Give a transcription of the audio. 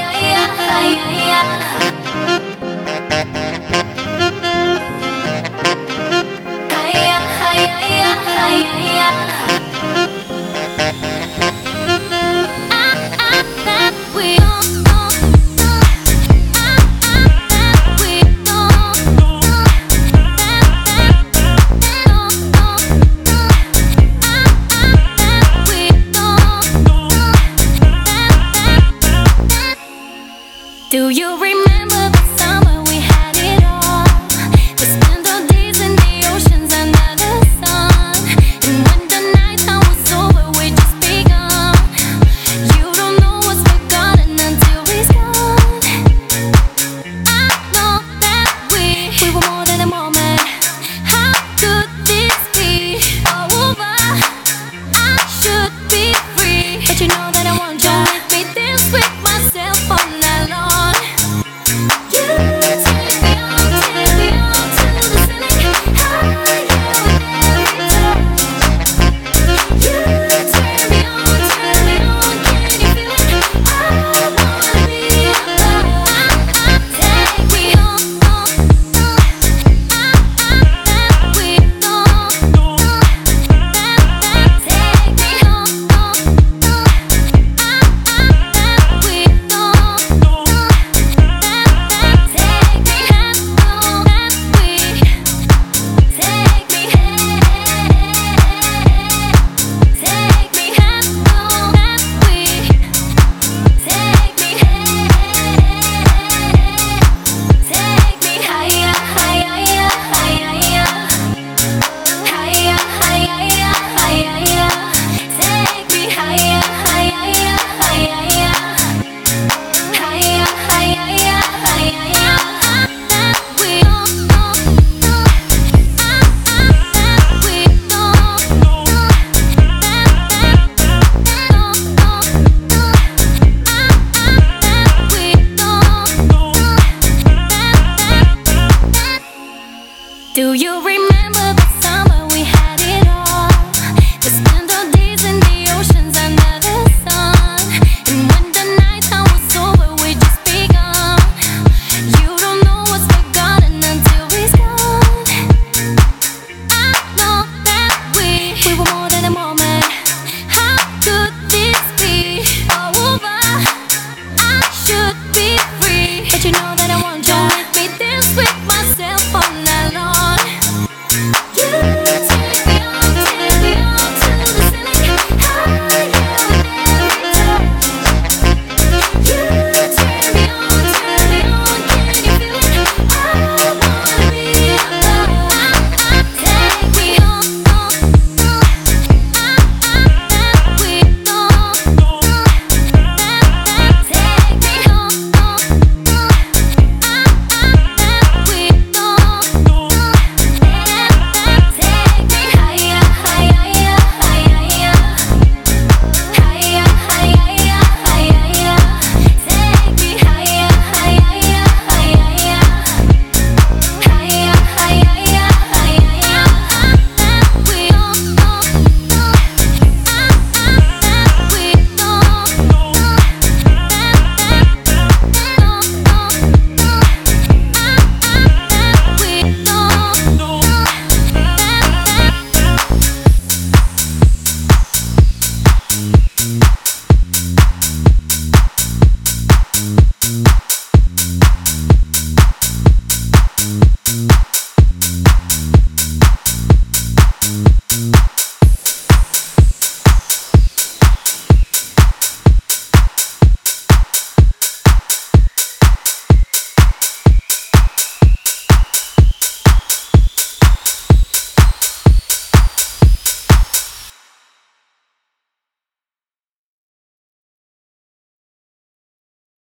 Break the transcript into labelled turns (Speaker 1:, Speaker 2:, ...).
Speaker 1: yeah, yeah.